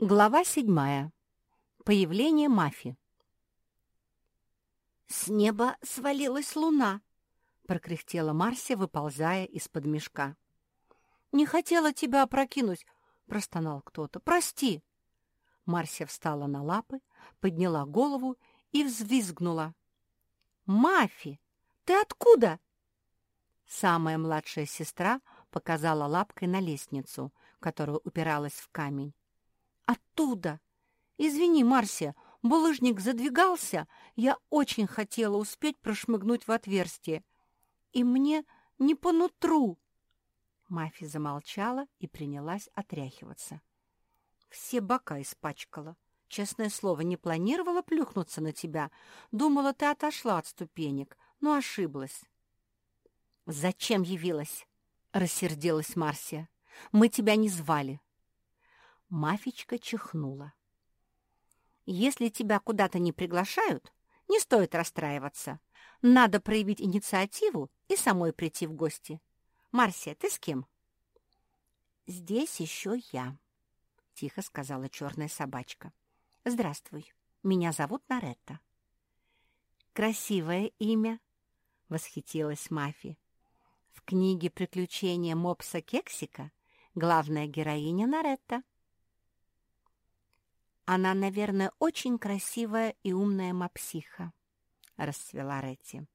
Глава седьмая. Появление Мафи. «С неба свалилась луна», — прокряхтела Марсия, выползая из-под мешка. «Не хотела тебя опрокинуть», — простонал кто-то. «Прости». Марсия встала на лапы, подняла голову и взвизгнула. «Мафи, ты откуда?» Самая младшая сестра показала лапкой на лестницу, которая упиралась в камень. Оттуда. Извини, Марсия, булыжник задвигался, я очень хотела успеть прошмыгнуть в отверстие. И мне не по нутру. Мафи замолчала и принялась отряхиваться. Все бока испачкала. Честное слово, не планировала плюхнуться на тебя. Думала, ты отошла от ступенек, но ошиблась. «Зачем явилась?» — рассердилась Марсия. «Мы тебя не звали». Мафичка чихнула. «Если тебя куда-то не приглашают, не стоит расстраиваться. Надо проявить инициативу и самой прийти в гости. Марсия, ты с кем?» «Здесь еще я», — тихо сказала черная собачка. «Здравствуй, меня зовут Наретта». «Красивое имя», — восхитилась Мафи. «В книге «Приключения мопса Кексика» главная героиня Наретта. «Она, наверное, очень красивая и умная мапсиха», — расцвела Ретти.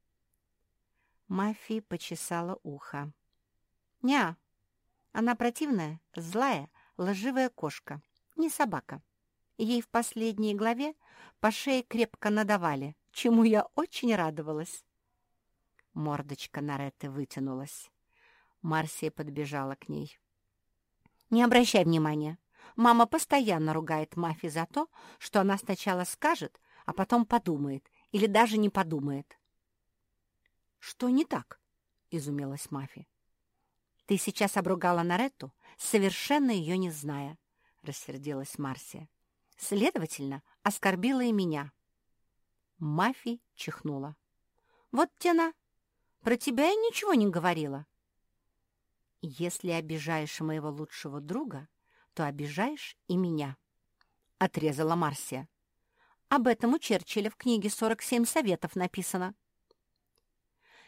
Мафи почесала ухо. «Ня, она противная, злая, лживая кошка, не собака. Ей в последней главе по шее крепко надавали, чему я очень радовалась». Мордочка Наретты вытянулась. Марсия подбежала к ней. «Не обращай внимания. Мама постоянно ругает Мафи за то, что она сначала скажет, а потом подумает или даже не подумает. «Что не так?» — изумилась Мафи. «Ты сейчас обругала Наретту, совершенно ее не зная», — рассердилась Марсия. «Следовательно, оскорбила и меня». Мафи чихнула. «Вот тена, про тебя я ничего не говорила». «Если обижаешь моего лучшего друга, то обижаешь и меня», — отрезала Марсия. «Об этом у Черчилля в книге «47 советов» написано».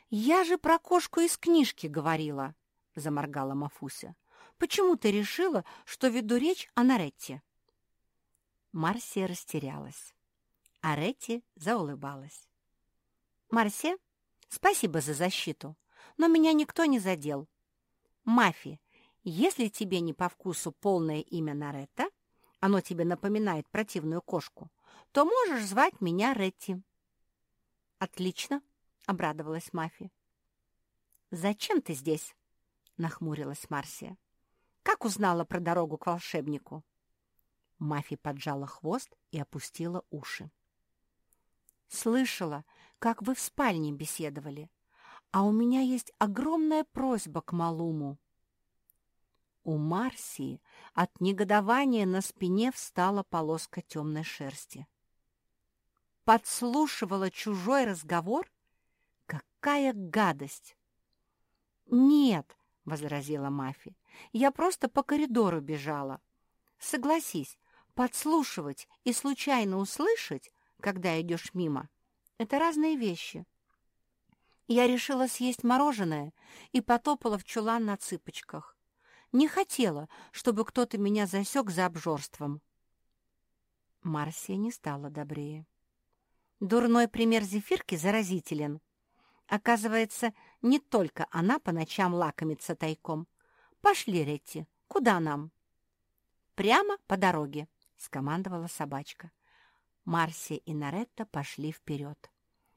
«Я же про кошку из книжки говорила», — заморгала Мафуся. «Почему ты решила, что веду речь о Наретте?» Марсия растерялась, а Ретти заулыбалась. «Марсия, спасибо за защиту, но меня никто не задел. Мафи, если тебе не по вкусу полное имя Наретта, оно тебе напоминает противную кошку, то можешь звать меня Ретти». «Отлично», — обрадовалась Мафи. «Зачем ты здесь?» — нахмурилась Марсия. «Как узнала про дорогу к волшебнику?» Мафи поджала хвост и опустила уши. «Слышала, как вы в спальне беседовали, а у меня есть огромная просьба к Малуму». У Марсии от негодования на спине встала полоска темной шерсти. Подслушивала чужой разговор? Какая гадость! «Нет», — возразила Мафи, — «я просто по коридору бежала. Согласись, подслушивать и случайно услышать, когда идешь мимо, — это разные вещи». Я решила съесть мороженое и потопала в чулан на цыпочках. Не хотела, чтобы кто-то меня засек за обжорством. Марсия не стала добрее. Дурной пример зефирки заразителен. Оказывается, не только она по ночам лакомится тайком. Пошли, Ретти, куда нам? Прямо по дороге, — скомандовала собачка. Марсия и Наретта пошли вперед.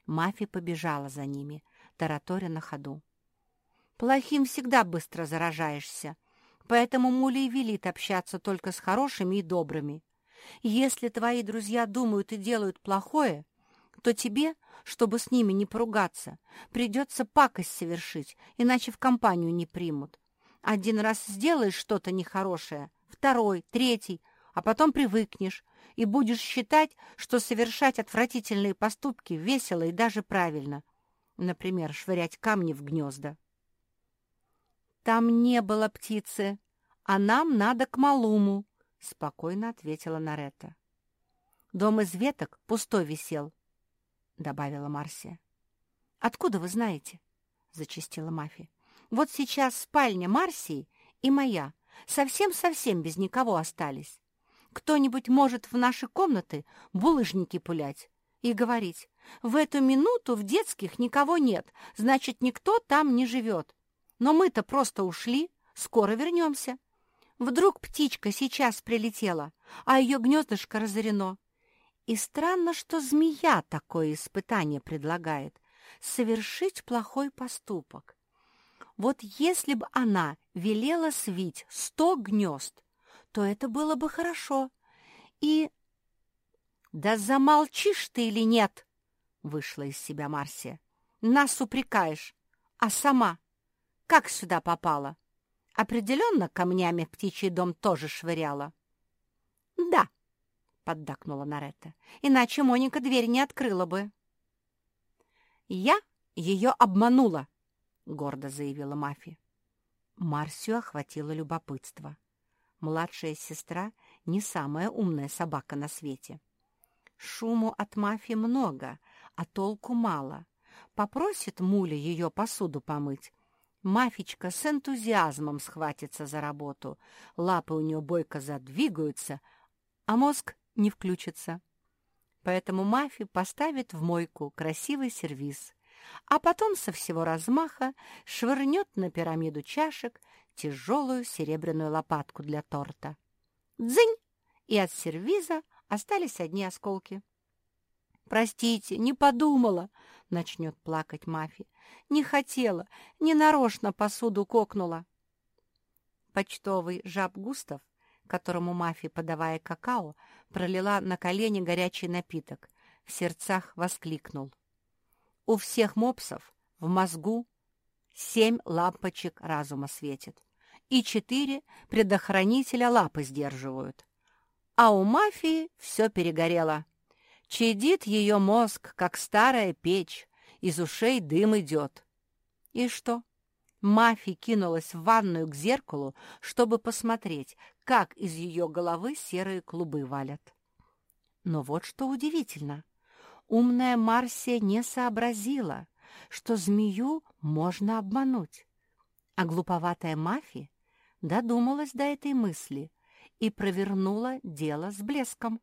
Мафи побежала за ними, тараторя на ходу. «Плохим всегда быстро заражаешься», Поэтому Мули велит общаться только с хорошими и добрыми. Если твои друзья думают и делают плохое, то тебе, чтобы с ними не поругаться, придется пакость совершить, иначе в компанию не примут. Один раз сделаешь что-то нехорошее, второй, третий, а потом привыкнешь и будешь считать, что совершать отвратительные поступки весело и даже правильно. Например, швырять камни в гнезда. «Там не было птицы, а нам надо к малуму», — спокойно ответила Наретта. «Дом из веток пустой висел», — добавила Марсия. «Откуда вы знаете?» — зачастила Мафи. «Вот сейчас спальня Марсии и моя совсем-совсем без никого остались. Кто-нибудь может в наши комнаты булыжники пулять и говорить, в эту минуту в детских никого нет, значит, никто там не живет. Но мы-то просто ушли, скоро вернемся. Вдруг птичка сейчас прилетела, а ее гнездышко разорено. И странно, что змея такое испытание предлагает — совершить плохой поступок. Вот если бы она велела свить сто гнезд, то это было бы хорошо. И... «Да замолчишь ты или нет?» — вышла из себя Марсия. «Нас упрекаешь, а сама как сюда попала?» Определенно камнями птичий дом тоже швыряла. «Да», — поддакнула Наретта, — «иначе Моника дверь не открыла бы». «Я ее обманула», — гордо заявила Мафи. Марсию охватило любопытство. Младшая сестра не самая умная собака на свете. Шуму от Мафи много, а толку мало. Попросит Муля ее посуду помыть, Мафичка с энтузиазмом схватится за работу, лапы у нее бойко задвигаются, а мозг не включится. Поэтому Мафи поставит в мойку красивый сервиз, а потом со всего размаха швырнет на пирамиду чашек тяжелую серебряную лопатку для торта. Дзынь! И от сервиза остались одни осколки. «Простите, не подумала!» — начнет плакать Мафи. «Не хотела, не нарочно посуду кокнула». Почтовый жаб Густав, которому Мафи, подавая какао, пролила на колени горячий напиток, в сердцах воскликнул. «У всех мопсов в мозгу семь лампочек разума светит, и четыре предохранителя лапы сдерживают. А у мафии все перегорело». Чадит ее мозг, как старая печь, из ушей дым идет. И что? Мафи кинулась в ванную к зеркалу, чтобы посмотреть, как из ее головы серые клубы валят. Но вот что удивительно. Умная Марсия не сообразила, что змею можно обмануть. А глуповатая Мафи додумалась до этой мысли и провернула дело с блеском.